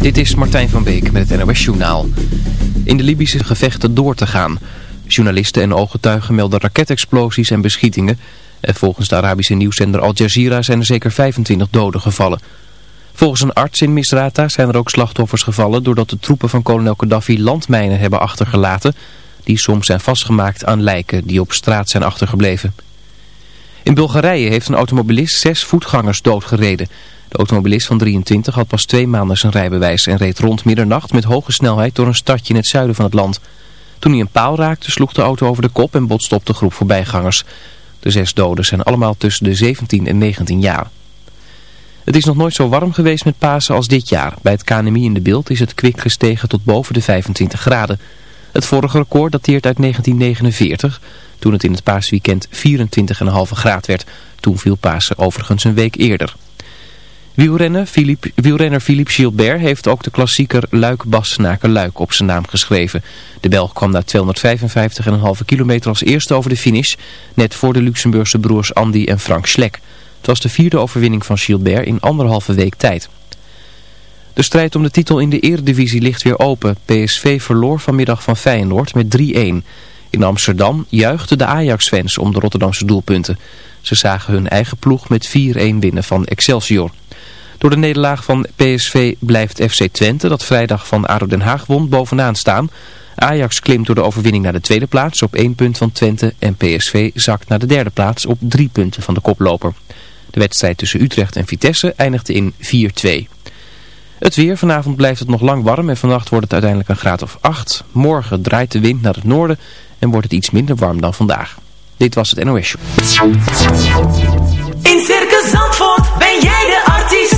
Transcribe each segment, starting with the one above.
Dit is Martijn van Beek met het NOS Journaal. In de Libische gevechten door te gaan. Journalisten en ooggetuigen melden raketexplosies en beschietingen. En volgens de Arabische nieuwszender Al Jazeera zijn er zeker 25 doden gevallen. Volgens een arts in Misrata zijn er ook slachtoffers gevallen... doordat de troepen van kolonel Gaddafi landmijnen hebben achtergelaten... die soms zijn vastgemaakt aan lijken die op straat zijn achtergebleven. In Bulgarije heeft een automobilist zes voetgangers doodgereden... De automobilist van 23 had pas twee maanden zijn rijbewijs en reed rond middernacht met hoge snelheid door een stadje in het zuiden van het land. Toen hij een paal raakte sloeg de auto over de kop en botste op de groep voorbijgangers. De zes doden zijn allemaal tussen de 17 en 19 jaar. Het is nog nooit zo warm geweest met Pasen als dit jaar. Bij het KNMI in de beeld is het kwik gestegen tot boven de 25 graden. Het vorige record dateert uit 1949, toen het in het paasweekend 24,5 graad werd. Toen viel Pasen overigens een week eerder. Wielrenner Philippe, wielrenner Gilbert heeft ook de klassieker Luik-Bastenaken-Luik op zijn naam geschreven. De Belg kwam na 255,5 kilometer als eerste over de finish, net voor de Luxemburgse broers Andy en Frank Schleck. Het was de vierde overwinning van Gilbert in anderhalve week tijd. De strijd om de titel in de eredivisie ligt weer open. PSV verloor vanmiddag van Feyenoord met 3-1. In Amsterdam juichten de Ajax-fans om de Rotterdamse doelpunten. Ze zagen hun eigen ploeg met 4-1 winnen van Excelsior. Door de nederlaag van PSV blijft FC Twente, dat vrijdag van ADO Den Haag won, bovenaan staan. Ajax klimt door de overwinning naar de tweede plaats op één punt van Twente en PSV zakt naar de derde plaats op drie punten van de koploper. De wedstrijd tussen Utrecht en Vitesse eindigde in 4-2. Het weer, vanavond blijft het nog lang warm en vannacht wordt het uiteindelijk een graad of 8. Morgen draait de wind naar het noorden en wordt het iets minder warm dan vandaag. Dit was het NOS Show. In Circus Zandvoort ben jij de artiest.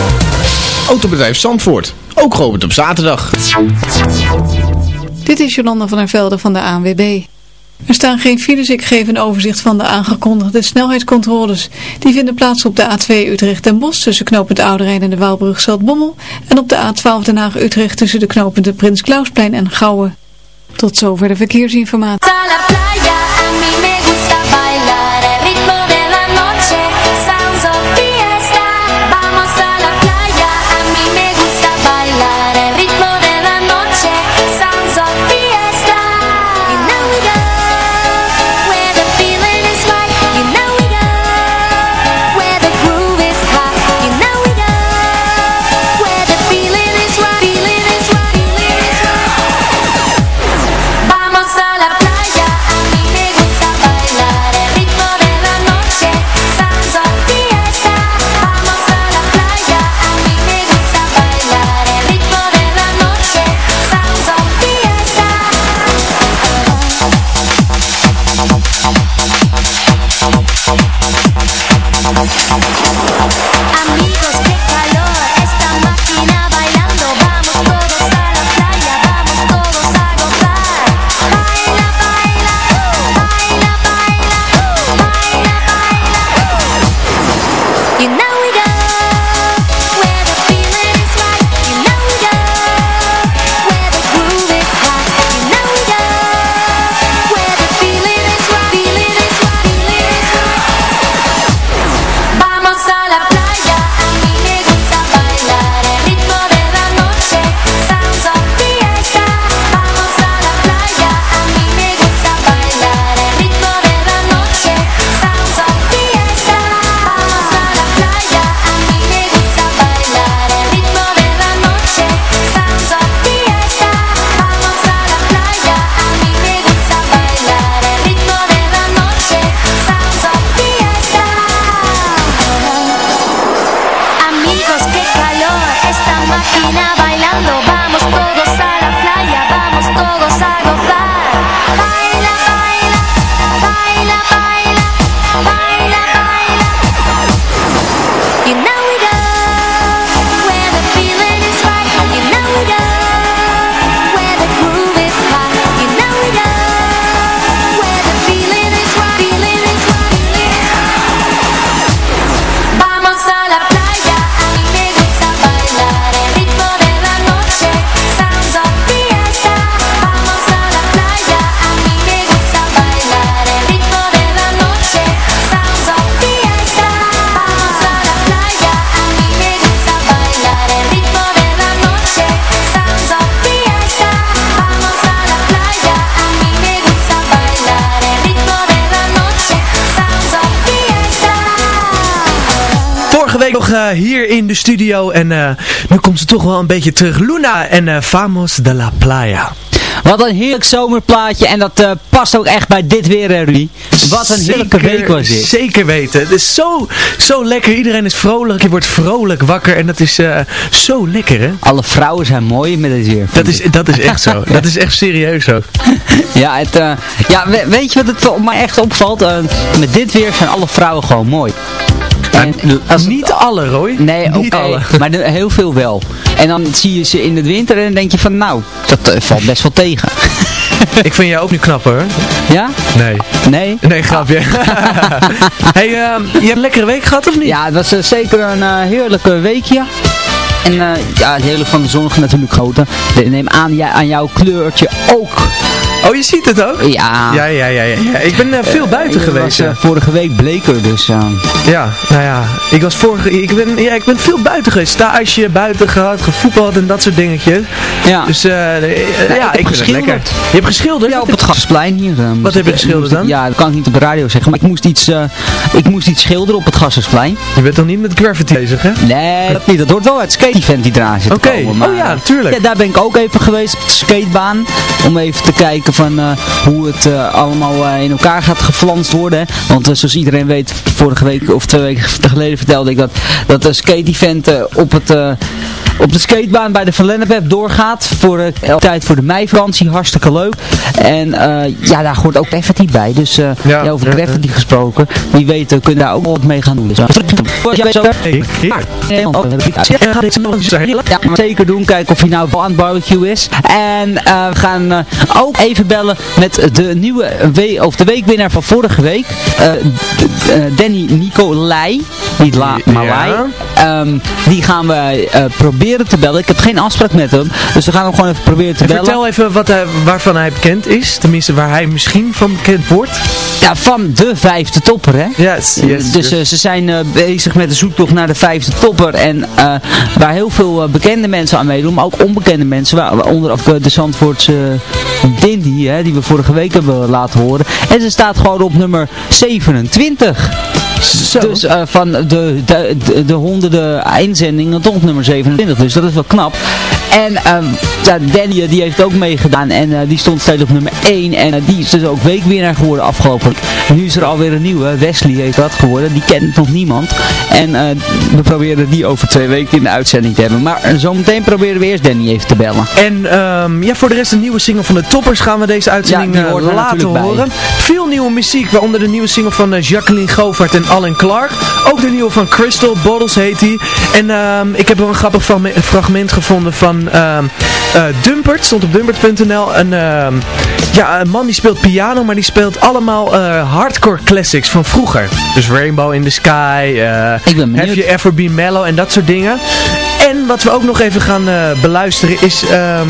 Autobedrijf Zandvoort, ook geopend op zaterdag. Dit is Jolanda van der Velde van de ANWB. Er staan geen files, ik geef een overzicht van de aangekondigde snelheidscontroles. Die vinden plaats op de A2 Utrecht-Den Bosch tussen knooppunt Ouderijn en de Waalbrug Zaltbommel. En op de A12 Den Haag-Utrecht tussen de knooppunten Prins Klausplein en Gouwen. Tot zover de verkeersinformatie. máquina bailando, vamos todos a la eh, hier in de studio en eh, nu komt ze toch wel een beetje terug. Luna en uh, Famos de la Playa. Wat een heerlijk zomerplaatje en dat uh, past ook echt bij dit weer, Rudy. Wat een heerlijke Zeker- week was dit. Zeker weten. Het is zo, zo lekker. Iedereen is vrolijk. Je wordt vrolijk wakker en dat is zo lekker hè. Alle vrouwen zijn mooi met dit weer. Dat is, dat is echt zo. Dat is echt serieus ook. Ja, het, ja we- weet je wat het op mij echt opvalt? Met dit weer zijn alle vrouwen gewoon mooi. En als het- Niet alle Roy. Nee, niet oké, alle. maar heel veel wel. En dan zie je ze in de winter en dan denk je van nou, dat eh, valt best wel tegen. Ik vind jou ook nu knapper hoor. Ja? Nee. Nee? Nee, grapje. hey, ehm, je hebt een lekkere week gehad of niet? Ja, het was eh, zeker een eh, heerlijke weekje. En ja, het heerlijk van de zon natuurlijk groter. Ik neem aan, jij, aan jouw kleurtje ook. Oh, je ziet het ook? Ja. Ja, ja, ja. ja, ja. Ik ben eh, veel buiten Je geweest. was ja. eh, vorige week bleker, dus... eh, Ja, nou ja, ik was vorige, ik ben, ja, ik ben veel buiten geweest. Stage buiten gehad, gevoetbald en dat soort dingetjes. ja. Dus eh, eh, ja, heb ik vind het geschilderd. lekker. Je hebt geschilderd? Ja, op het Gasplein hier. eh, moest heb je geschilderd dan? Ja, dat kan ik niet op de radio zeggen, maar ik moest iets, eh, ik moest iets schilderen op het Gassersplein. Je bent toch niet met graffiti bezig, hè? Nee, dat niet. Dat hoort wel uit skate-event die eraan zit te Oké. Oh ja, tuurlijk. Ja, daar ben ik ook even geweest op de skatebaan. Om even te kijken van eh, hoe het eh, allemaal eh, in elkaar gaat geflanst worden. Want zoals iedereen weet, vorige week of twee weken geleden vertelde ik dat, dat de skate-event op het... op de skatebaan bij de Van doorgaat voor de eh, tijd voor de meivakantie, hartstikke leuk. En eh, ja, daar hoort ook graffiti bij. Dus eh, Ja, ja, over graffiti gesproken, wie weet kunnen daar ook wat mee gaan doen. Dus, ja, zo- ja. maar zeker doen. Kijken of hij nou wel aan het barbecue is. En we gaan ook even bellen met de nieuwe we of de weekwinnaar van vorige week. Danny Nicolai. Niet La, maar. Lai. Ehm, die gaan we eh, proberen te bellen. Ik heb geen afspraak met hem. Dus we gaan hem gewoon even proberen te En bellen. vertel even wat hij, waarvan hij bekend is. Tenminste, waar hij misschien van bekend wordt. Ja, van de vijfde topper, hè? Yes, yes. dus yes. eh, ze zijn eh, bezig met de zoektocht naar de vijfde topper. En eh, waar heel veel bekende mensen aan meedoen, maar ook onbekende mensen. waar- Waaronder ook, de Zandvoortse Dindy, hè, die we vorige week hebben laten horen. En ze staat gewoon op nummer 27. Zo. Dus van de, de, de, de honderden inzendingen tot op nummer 27. Dus dat is wel knap. En ehm ja, Danny eh, die heeft ook meegedaan. En eh, die stond steeds op nummer 1. En eh, die is dus ook weekwinnaar geworden afgelopen. Nu is er alweer een nieuwe. Wesley heeft dat geworden. Die kent nog niemand. En we proberen die over twee weken in de uitzending te hebben. Maar zometeen proberen we eerst Danny even te bellen. En ehm, ja, voor de rest een nieuwe single van de Toppers gaan we deze uitzending Ja, laten horen. Veel nieuwe muziek, waaronder de nieuwe single van Jacqueline Govert en Alan Clark. Ook de nieuwe van Crystal, Bottles heet die. En ehm, ik heb wel een grappig fragme- fragment gevonden van ehm eh, Dumpert, stond op dumpert.nl. Een, ehm, ja, een man die speelt piano, maar die speelt allemaal eh, hardcore classics van vroeger. Dus Rainbow in the Sky, eh, Ik ben. Have You Ever Been Mellow en dat soort dingen. En wat we ook nog even gaan beluisteren is... ehm,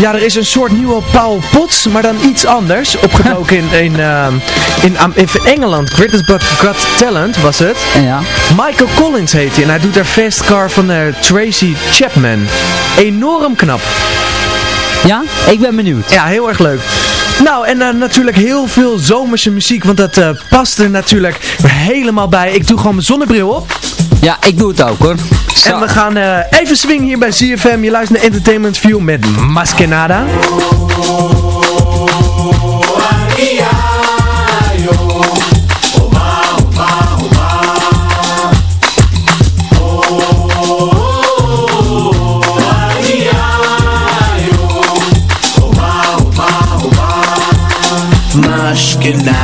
ja, er is een soort nieuwe Paul Potts, maar dan iets anders. Opgedoken in, in, ehm, in, in Engeland. British Got Got Talent was het. Ja. Michael Collins heet hij. En hij doet daar Fast Car van eh, Tracy Chapman. Enorm knap. Ja, ik ben benieuwd. Ja, heel erg leuk. Nou, en eh, natuurlijk heel veel zomerse muziek, want dat eh, past er natuurlijk helemaal bij. Ik doe gewoon mijn zonnebril op. Ja, ik doe het ook hoor. En we gaan eh, even swingen hier bij ZFM. Je luistert naar Entertainment View met Maskenada. Mushkina.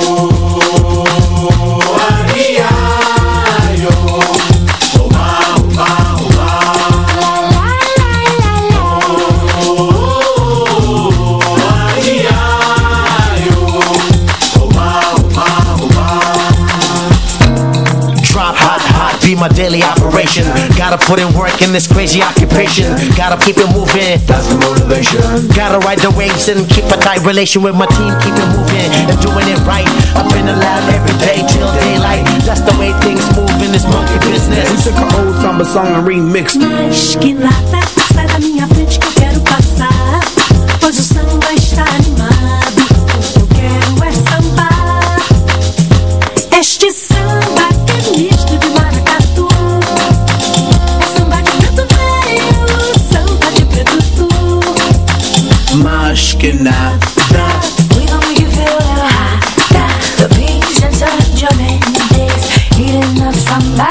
My daily operation. Gotta put in work in this crazy occupation. Gotta keep it moving, that's the motivation. Gotta ride the waves and keep a tight relation with my team. Keep it moving and doing it right. I've been lab every day till daylight. That's the way things move in this monkey business. We took an old samba song and remixed. Mas que nada, sai da minha frente que eu quero passar. somebody.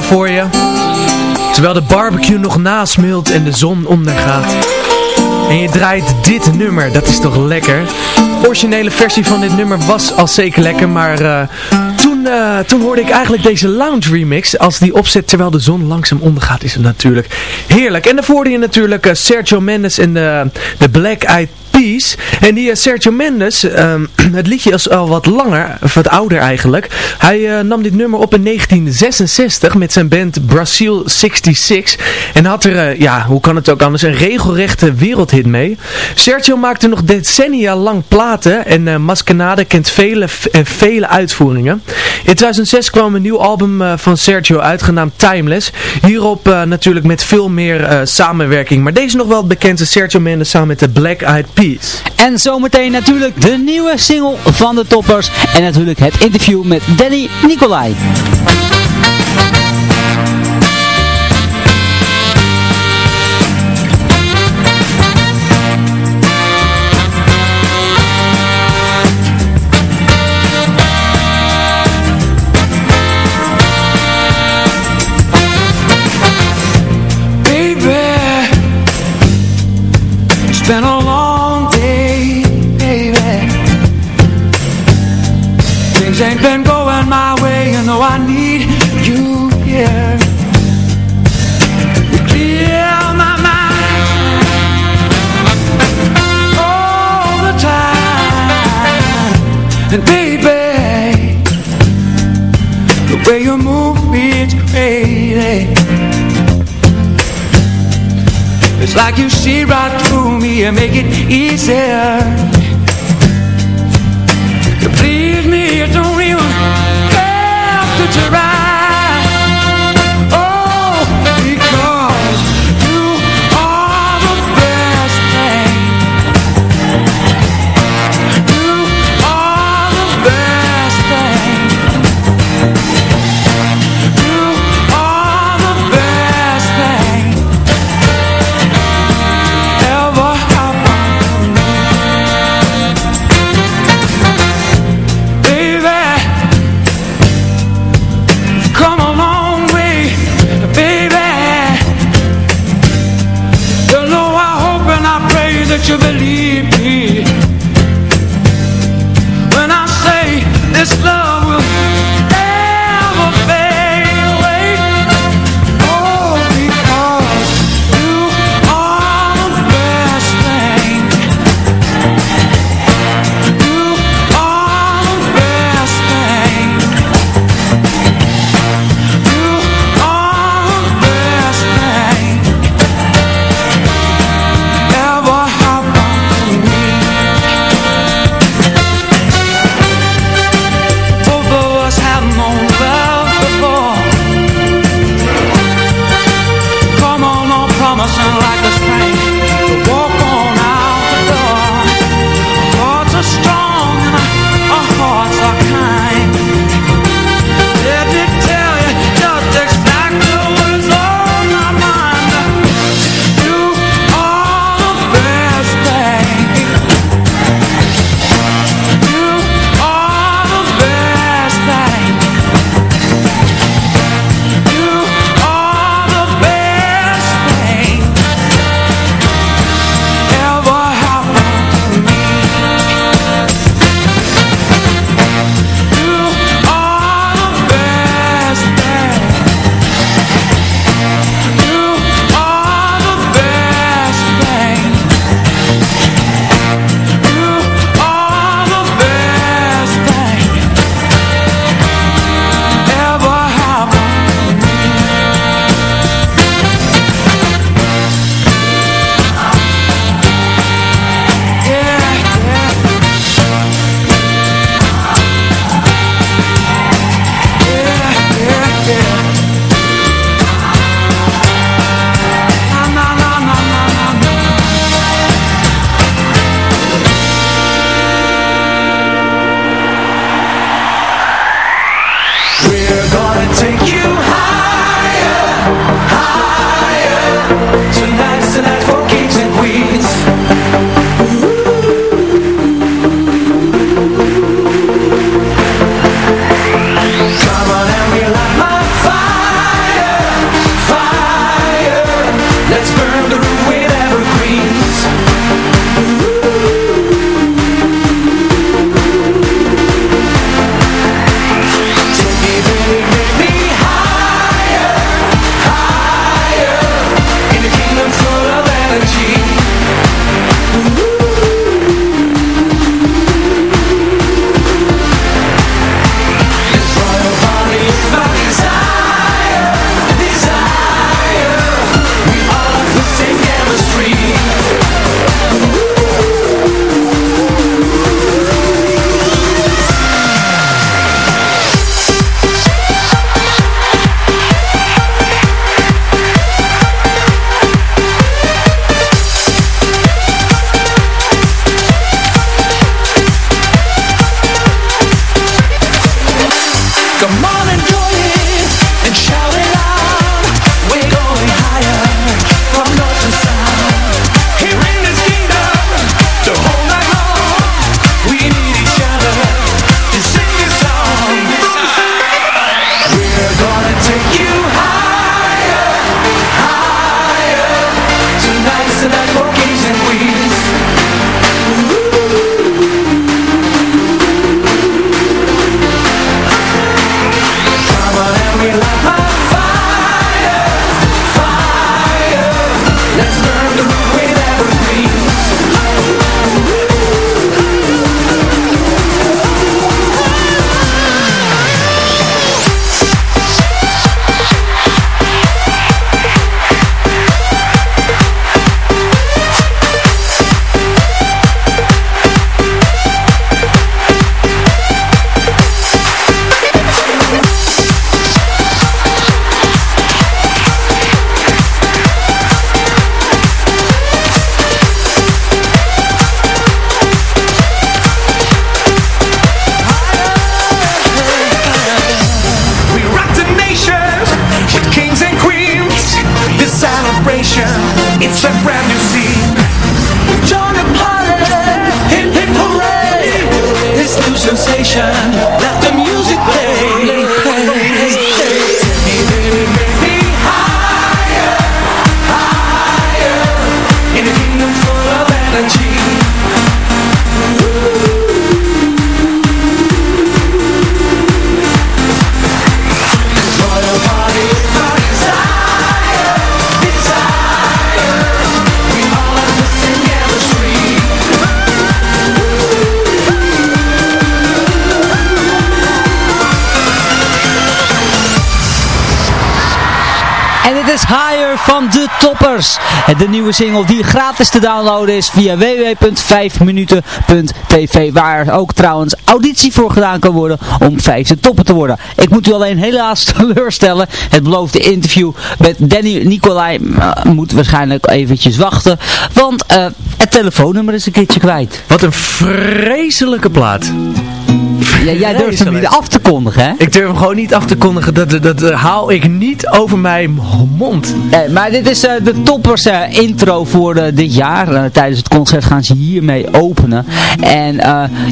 Voor je. Terwijl de barbecue nog nasmult en de zon ondergaat. En je draait dit nummer, dat is toch lekker. De originele versie van dit nummer was al zeker lekker, maar uh, toen, uh, toen hoorde ik eigenlijk deze lounge remix. Als die opzet terwijl de zon langzaam ondergaat is het natuurlijk heerlijk. En daarvoor hoorde je natuurlijk uh, Sergio Mendes en de, de Black Eyed En die uh, Sergio Mendes, um, het liedje is al wat langer, wat ouder eigenlijk. Hij uh, nam dit nummer op in 1966 met zijn band Brazil 66. En had er, uh, ja, hoe kan het ook anders, een regelrechte wereldhit mee. Sergio maakte nog decennia lang platen en uh, Maskenade kent vele, vele uitvoeringen. In 2006 kwam een nieuw album van Sergio uit, genaamd Timeless. Hierop natuurlijk met veel meer samenwerking. Maar deze nog wel het bekendste Sergio Mendes samen met de Black Eyed Peas. En zometeen natuurlijk de nieuwe single van de toppers. En natuurlijk het interview met Danny Nicolai. Like you see right through me and make it easier van de Toppers. De nieuwe single die gratis te downloaden is via www.5minuten.tv Waar ook trouwens auditie voor gedaan kan worden om vijfde toppen te worden. Ik moet u alleen helaas teleurstellen. Het beloofde interview met Danny Nicolai uh, moet waarschijnlijk eventjes wachten. Want uh, het telefoonnummer is een keertje kwijt. Wat een vreselijke plaat. Ja, jij durft hem niet af te kondigen, hè? Ik durf hem gewoon niet af te kondigen. Dat, dat, dat haal ik niet over mijn mond. Nee, maar dit is uh, de toppers uh, intro voor uh, dit jaar. tijdens het concert gaan ze hiermee openen. En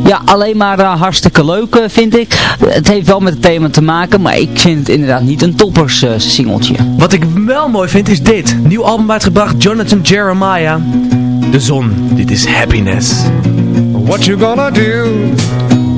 ja, alleen maar hartstikke leuk vind ik. Het heeft wel met het thema te maken, maar ik vind het inderdaad niet een toppers singeltje. Wat ik wel mooi vind is dit. Nieuw album uitgebracht, Jonathan Jeremiah. De zon, dit is Happiness. What you gonna do?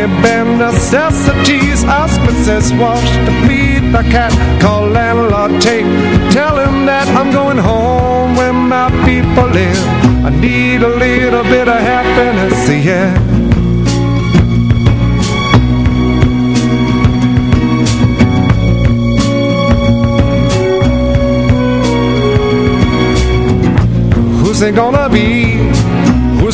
Only bare necessities. Ask Mrs. Wash to feed the cat. Call landlord Tate. Tell him that I'm going home where my people live. I need a little bit of happiness, yeah. Who's it gonna be?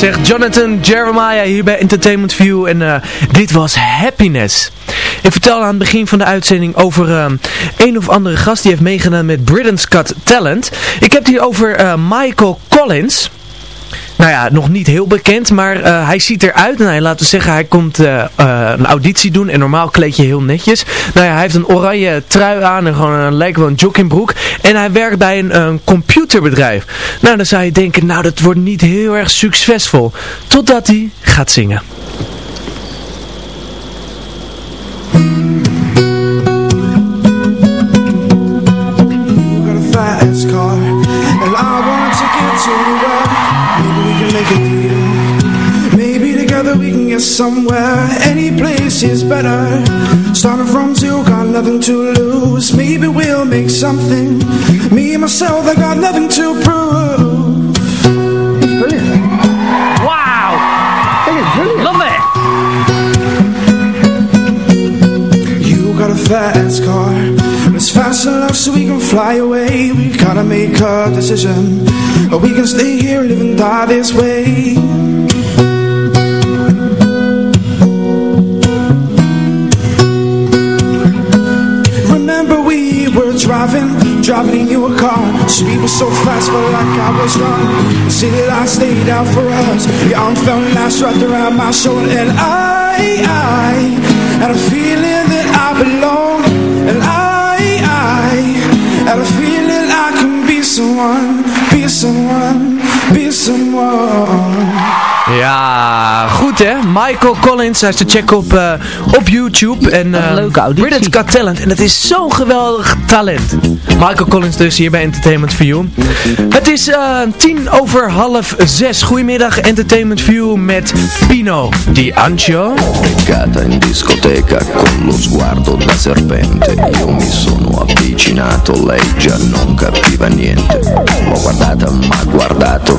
Lekker zeg, Jonathan Jeremiah hier bij Entertainment View en uh, dit was Happiness. Ik vertelde aan het begin van de uitzending over uh, een of andere gast die heeft meegedaan met Britain's Got Talent. Ik heb het hier over uh, Michael Collins. Nou ja, nog niet heel bekend, maar uh, hij ziet eruit. Hij, laten we zeggen, hij komt uh, uh, een auditie doen. En normaal kleed je heel netjes. Nou ja, hij heeft een oranje trui aan en gewoon een, lijkt wel een joggingbroek. En hij werkt bij een, een computerbedrijf. Nou, dan zou je denken, nou dat wordt niet heel erg succesvol. Totdat hij gaat zingen. Together we can get somewhere Any place is better Starting from zero, got nothing to lose Maybe we'll make something Me and myself, I got nothing to prove Brilliant. Wow. brilliant. Love it. You got a fast car It's fast enough so we can fly away We gotta make a decision Or we can stay here, live and die this way driving, driving in your car. Speed was so fast, felt like I was drunk city lights stayed out for us. Your arm felt nice wrapped around my shoulder. And I, I had a feeling that I belong. And I, I had a feeling I can be someone Be someone, be someone Ja, goed hè. Michael Collins, hij is te checken op, eh, op YouTube. En, uh, leuke auditie. Britain's Got Talent. En het is zo'n geweldig talent. Michael Collins dus hier bij Entertainment View. Het is eh, tien over half zes. Goedemiddag Entertainment View met Pino Di Ancio. Beccata in discoteca con lo sguardo da serpente Io mi sono avvicinato, lei già non capiva niente L'ho guardata, ma guardato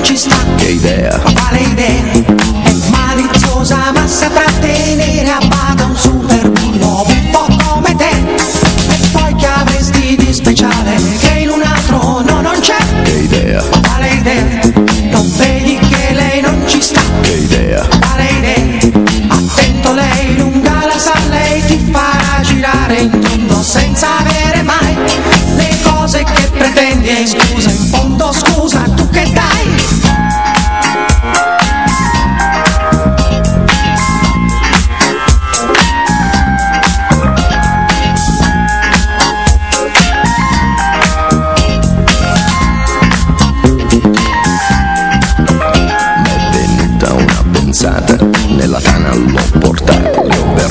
Non ci sta? che idea, Quale idea? È maliziosa ma saprà tenere a bada un super bullo un po' come te E poi che avresti di speciale che in un altro no non c'è? che idea, Quale idea? Non vedi che lei non ci sta? che idea, Quale idea? Attento lei lunga la sa lei ti farà girare in tondo senza avere mai le cose che pretendi e scusa in fondo scusa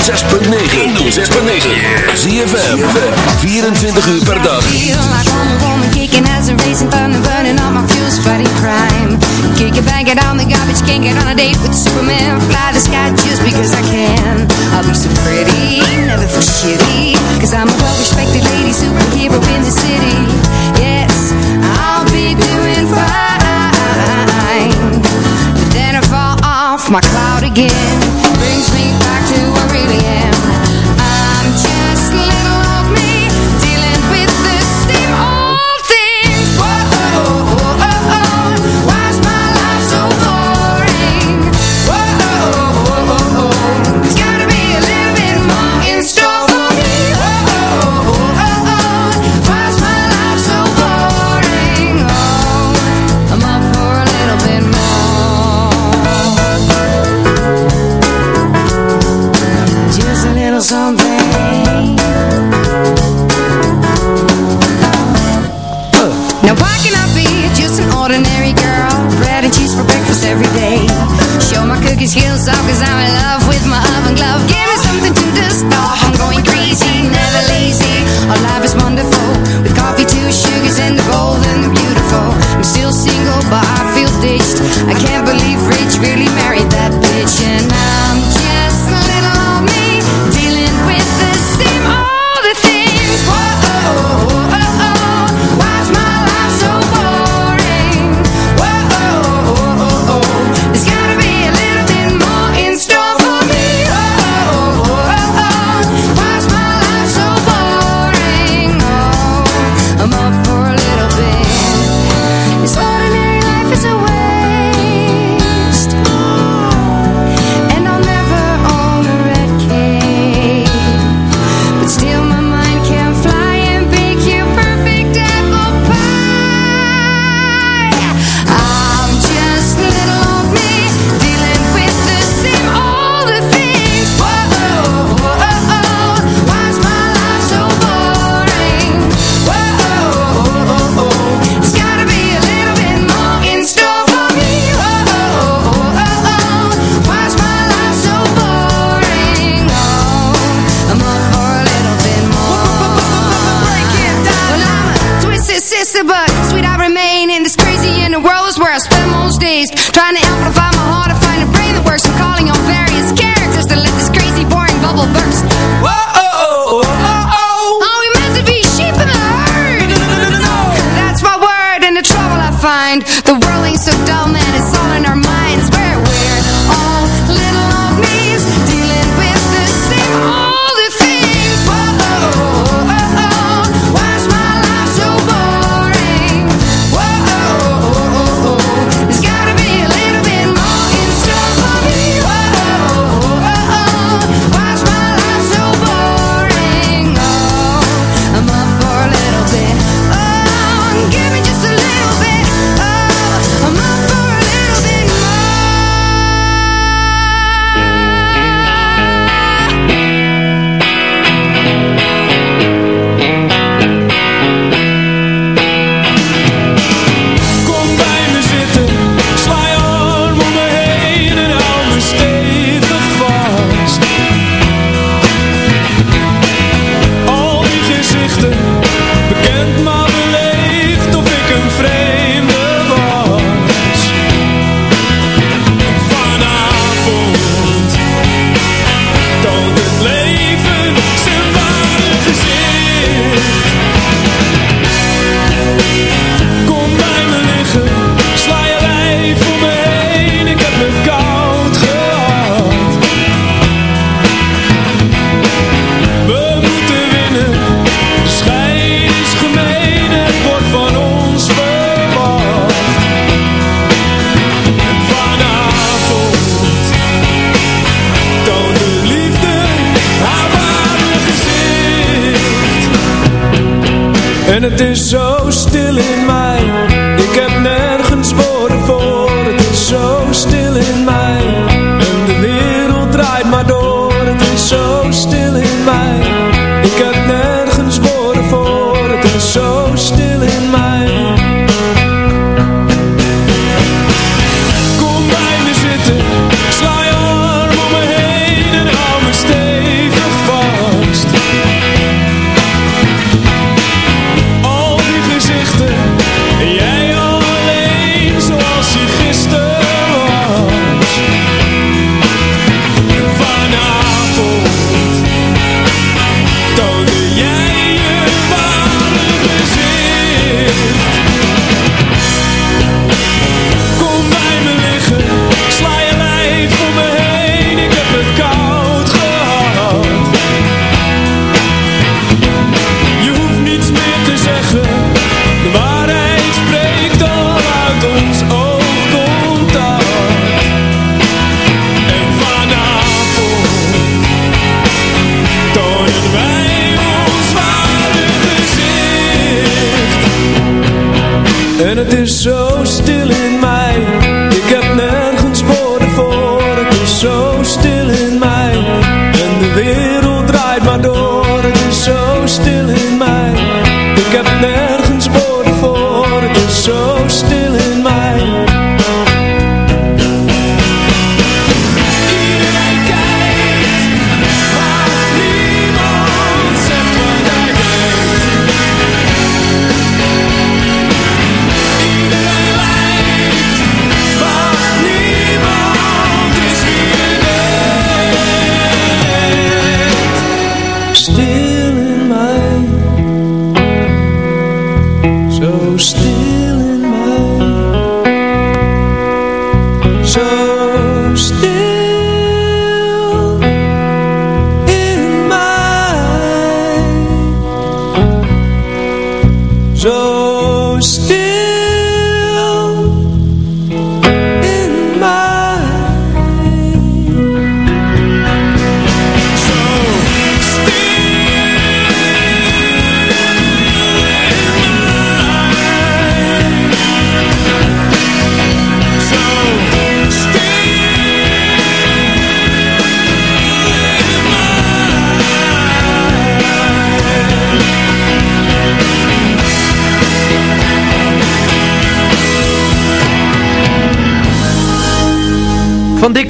106.9 je ZFM 24 uur per dag as a racing burning on my fuse, crime Kick it back, get on the garbage Can't get on a date with Superman Fly the sky just because I can I'll be so pretty, never feel shitty Cause I'm a well-respected lady Superhero in the city Yes, I'll be doing fine But then I fall off my cloud again.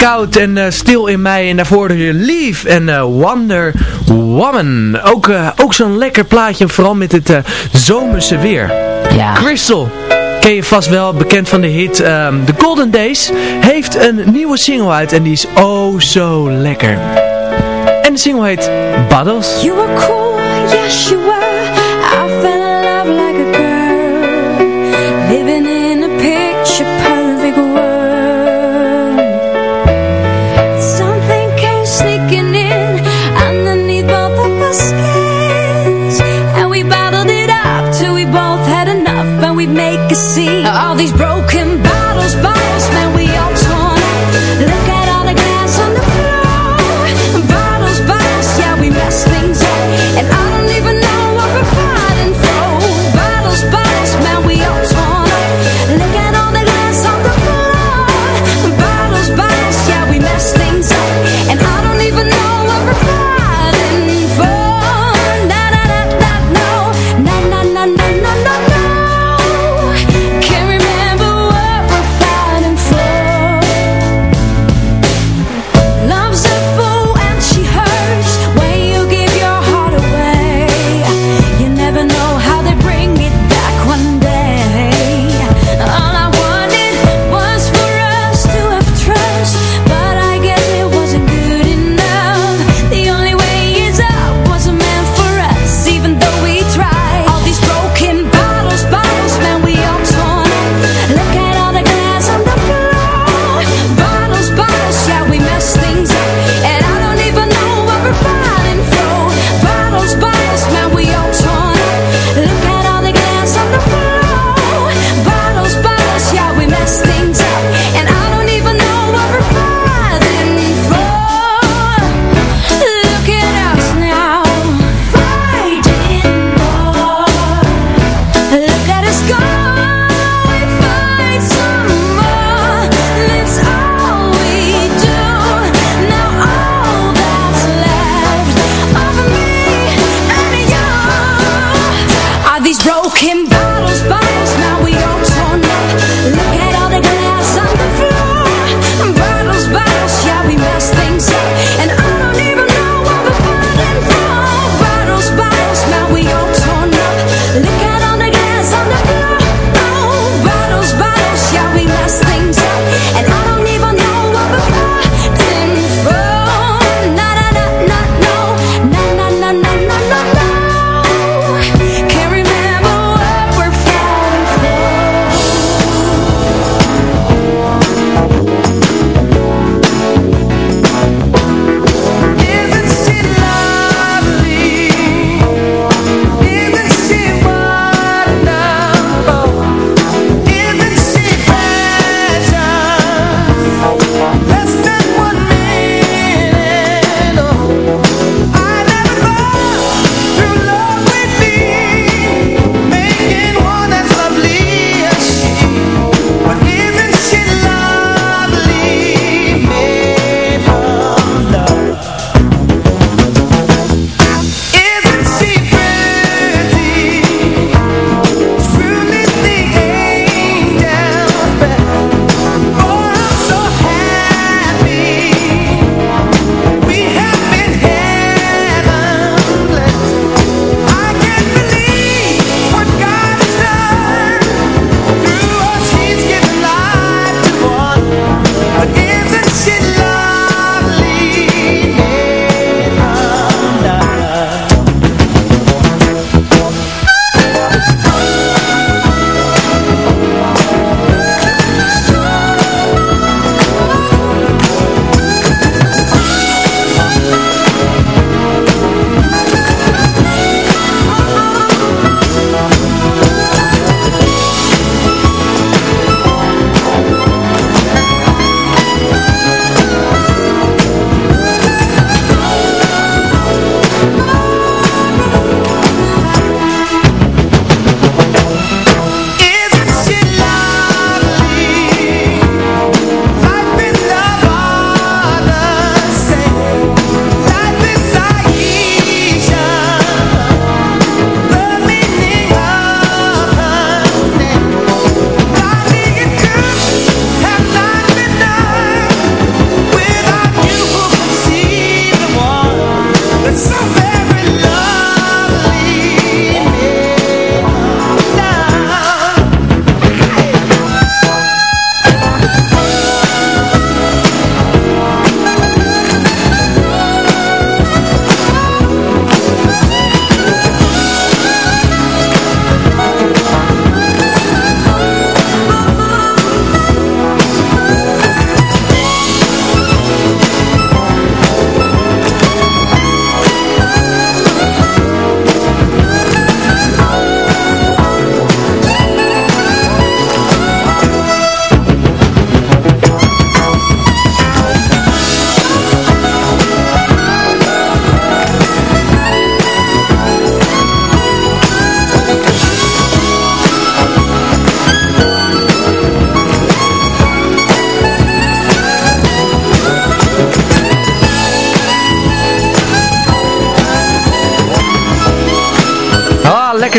Koud en eh, Stil in Mei. En daarvoor de Lief en Wonder Woman. Ook, eh, ook zo'n lekker plaatje, vooral met het eh, zomerse weer. Ja. Crystal ken je vast wel, bekend van de hit um, The Golden Days, heeft een nieuwe single uit en die is oh zo lekker. En de single heet Battles. You were cool, yes you were.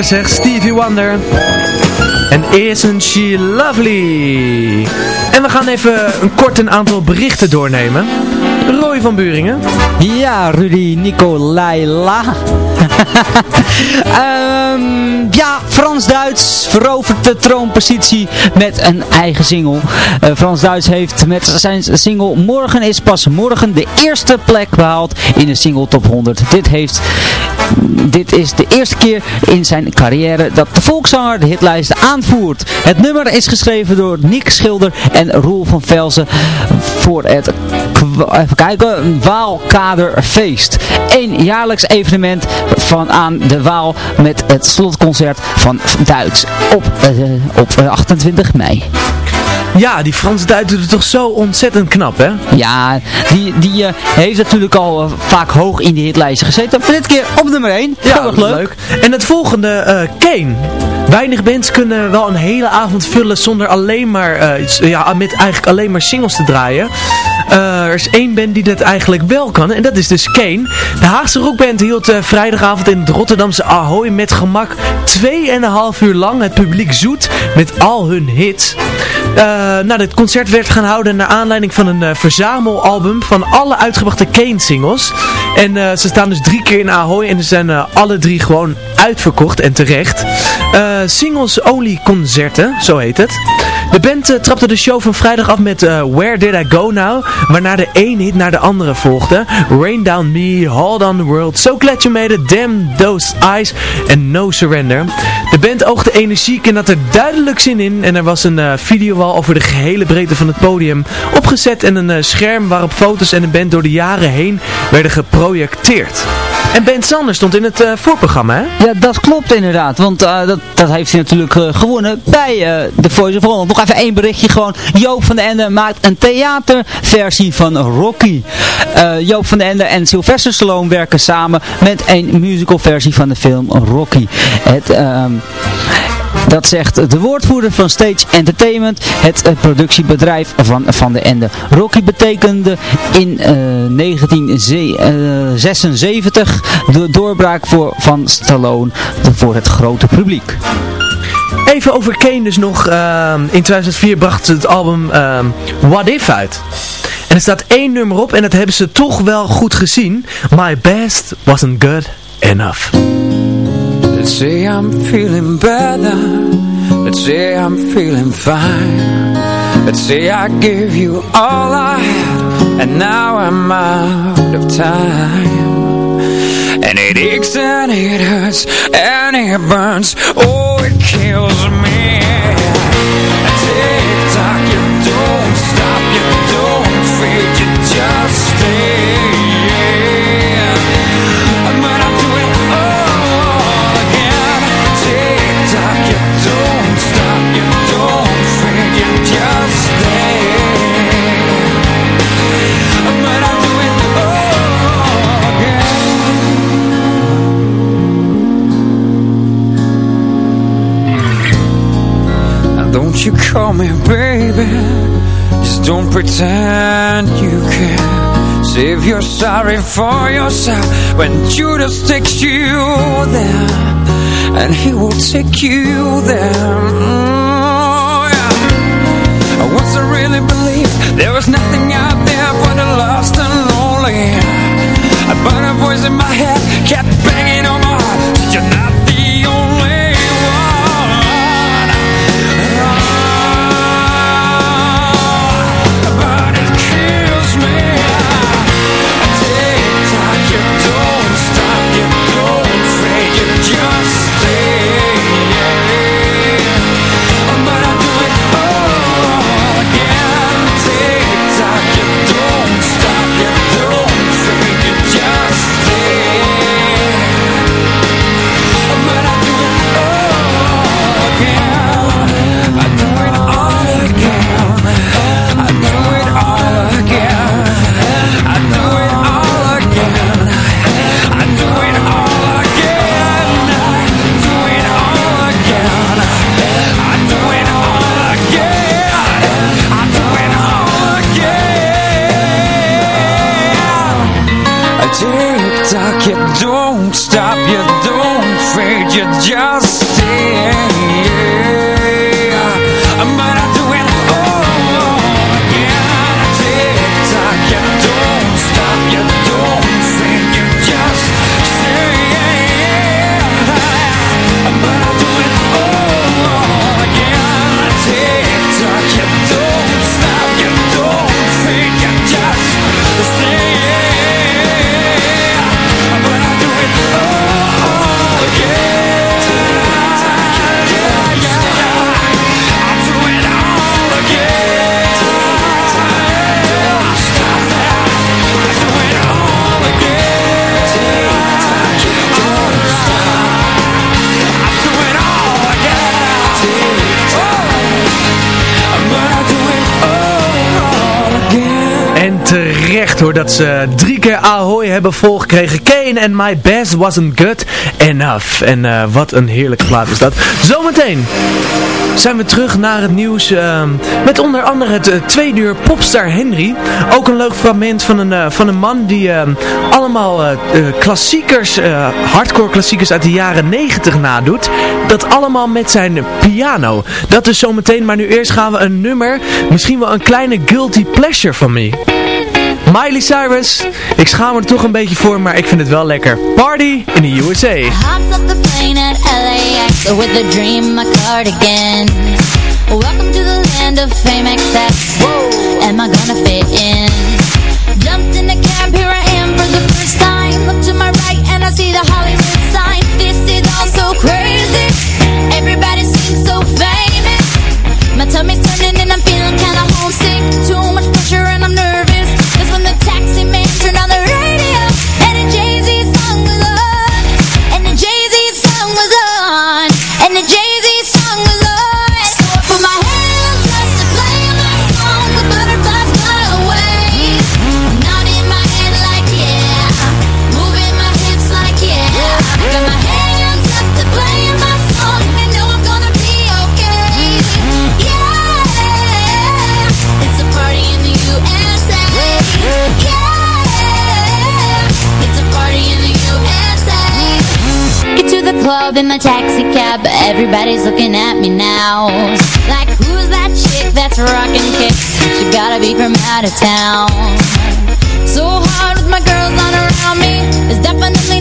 Lekker zeg, Stevie Wonder. En isn't she lovely? En we gaan even een kort een aantal berichten doornemen. Roy van Buringen. Ja, Rudy Nicolaila. Ehm, ja, Frans-Duits verovert de troonpositie met een eigen single. Uh, Frans-Duits heeft met zijn single Morgen is pas morgen de eerste plek behaald in de single top 100. Dit heeft dit is de eerste keer in zijn carrière dat de volkszanger de hitlijsten aanvoert. Het nummer is geschreven door Nick Schilder en Roel van Velzen voor het even kijken, Waalkaderfeest. Een jaarlijks evenement van aan de Waal met het slotconcert van Duits op, uh, op 28 mei. Ja, die Frans Duits doet het toch zo ontzettend knap, hè? Ja, die, die uh, heeft natuurlijk al uh, vaak hoog in de hitlijsten gezeten. Maar dit keer op nummer 1. Ja, Heel leuk. leuk. En het volgende, uh, Kane. Weinig bands kunnen wel een hele avond vullen zonder alleen maar, ja, met eigenlijk alleen maar singles te draaien. Er is één band die dat eigenlijk wel kan en dat is dus Kane. De Haagse rockband hield vrijdagavond in het Rotterdamse Ahoy met gemak 2,5 uur lang het publiek zoet met al hun hits. nou, dit concert werd gaan houden naar aanleiding van een verzamelalbum van alle uitgebrachte Kane singles. En ze staan dus drie keer in Ahoy en ze zijn alle drie gewoon uitverkocht en terecht. singles only concerten, zo heet het. De band trapte de show van vrijdag af met Where Did I Go Now, waarna de een hit naar de andere volgde. Rain Down Me, Hold On The World, So Glad You Made It, Damn Those Eyes en No Surrender. De band oogde energiek en had er duidelijk zin in en er was een videowal over de gehele breedte van het podium opgezet en een uh, scherm waarop foto's en de band door de jaren heen werden geprojecteerd. En Ben Sander stond in het uh, voorprogramma, hè? Ja, dat klopt inderdaad. Want uh, dat, dat heeft hij natuurlijk uh, gewonnen bij de Voice of Holland. Nog even één berichtje gewoon. Joop van den Ende maakt een theaterversie van Rocky. Joop van den Ende en Sylvester Stallone werken samen met een musicalversie van de film Rocky. Het... Dat zegt de woordvoerder van Stage Entertainment, het uh, productiebedrijf van Van de Ende. Rocky betekende in uh, 1976 de doorbraak voor, van Stallone voor het grote publiek. Even over Kane dus nog. In 2004 bracht ze het album What If uit. En er staat één nummer op en dat hebben ze toch wel goed gezien. My best wasn't good enough. Let's say I'm feeling better. Let's say I'm feeling fine. Let's say I gave you all I had And now I'm out of time. And it aches and it hurts And it burns. Oh, it kills me you call me baby. Just don't pretend you care. Save your sorry for yourself. When Judas takes you there And he will take you there. Mm, yeah. Once I really believed There was nothing out there for the lost and lonely But a voice in my head Kept Dat ze drie keer Ahoy hebben volgekregen. Kane and My Best Wasn't Good Enough. En eh, wat een heerlijke plaat is dat. Zometeen zijn we terug naar het nieuws. Ehm, met onder andere het uh, tweede uur popstar Henry. Ook een leuk fragment van een, eh, van een man die ehm, allemaal klassiekers, hardcore klassiekers uit de jaren 90 nadoet. Dat allemaal met zijn piano. Dat is zometeen. Maar nu eerst gaan we een nummer. Misschien wel een kleine guilty pleasure van me. Miley Cyrus. Ik schaam me er toch een beetje voor, maar ik vind het wel lekker. Party in de USA. I hopped up the plane at LAX with a dream my cardigan. Welcome to the land of fame except. Whoa. Am I gonna fit in? Jumped in the camp. here I am for the first time. Look to my right and I see the Hollywood. club in my taxi cab. But everybody's looking at me now. Like who's that chick that's rocking kicks? She gotta be from out of town. So hard with my girls on around me. It's definitely